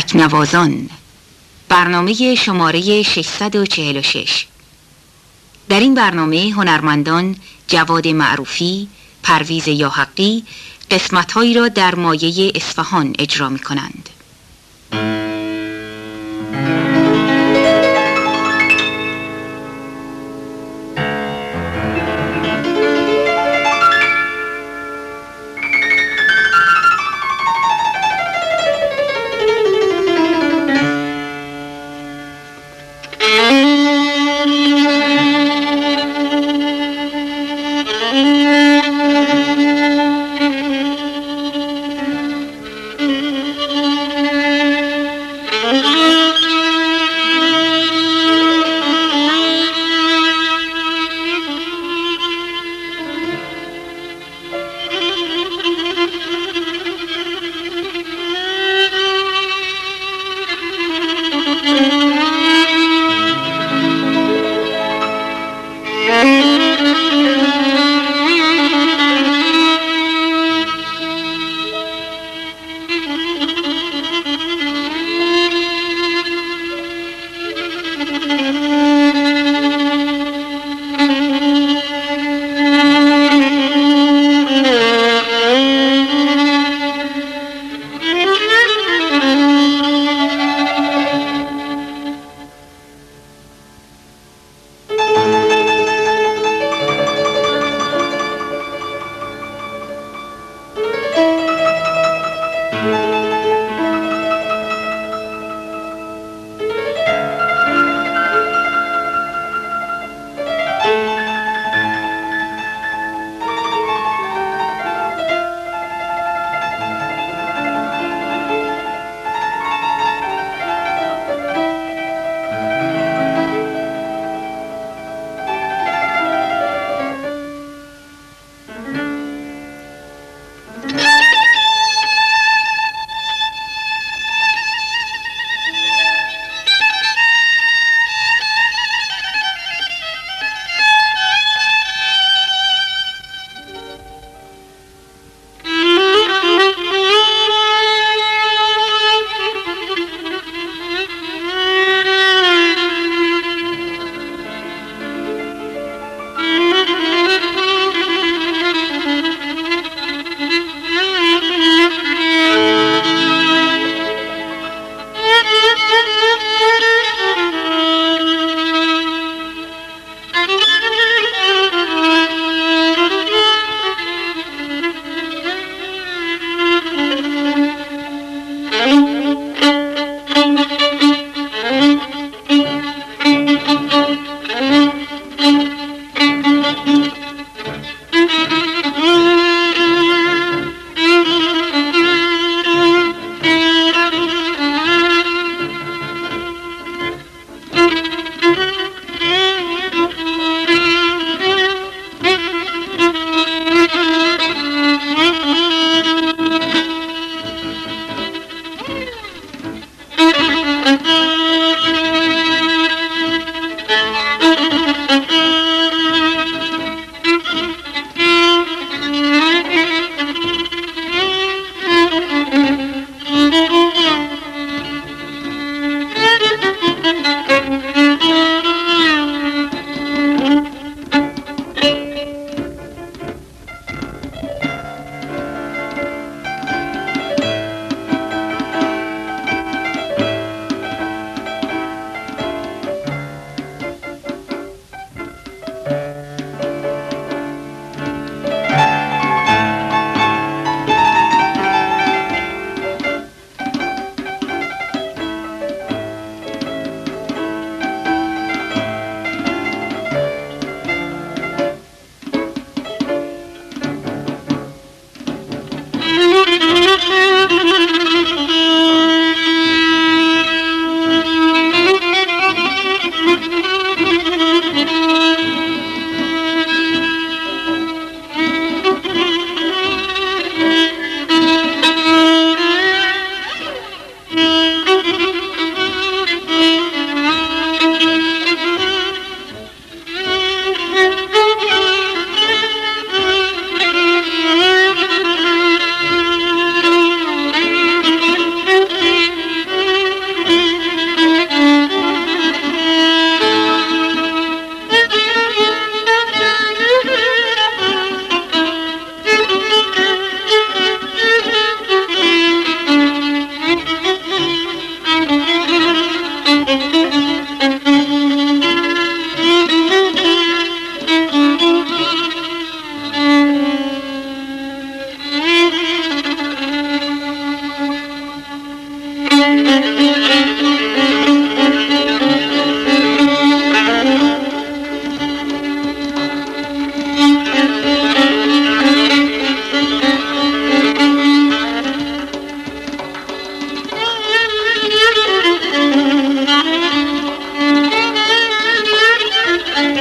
تکنوازان برنامه شماره 646 در این برنامه هنرمندان جواد معروفی، پرویز یاحقی قسمتهایی را در مایه اصفهان اجرا می کنند.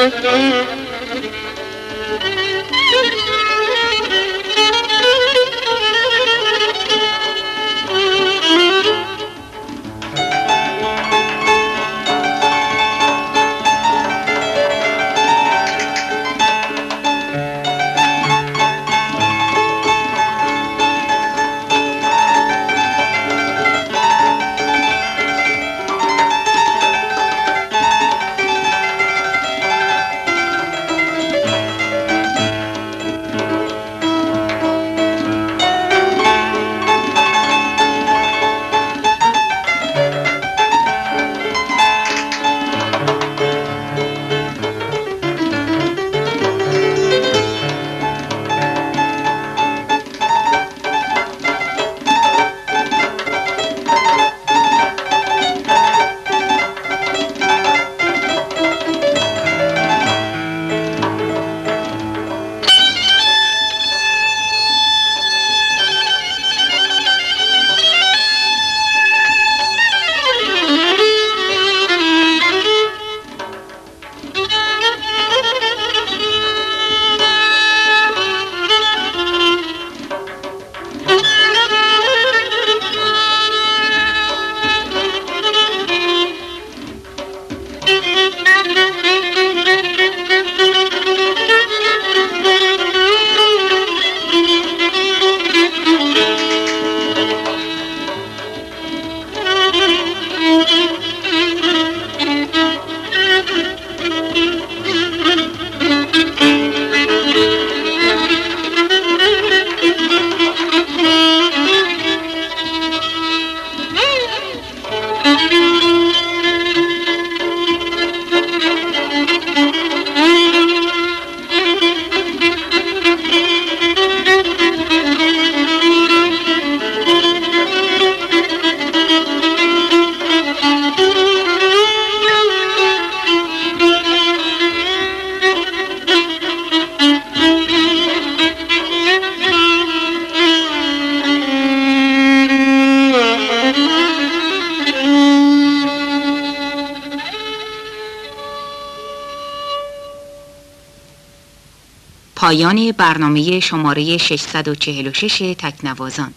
Música پایان برنامه شماره 646 تکنوازان.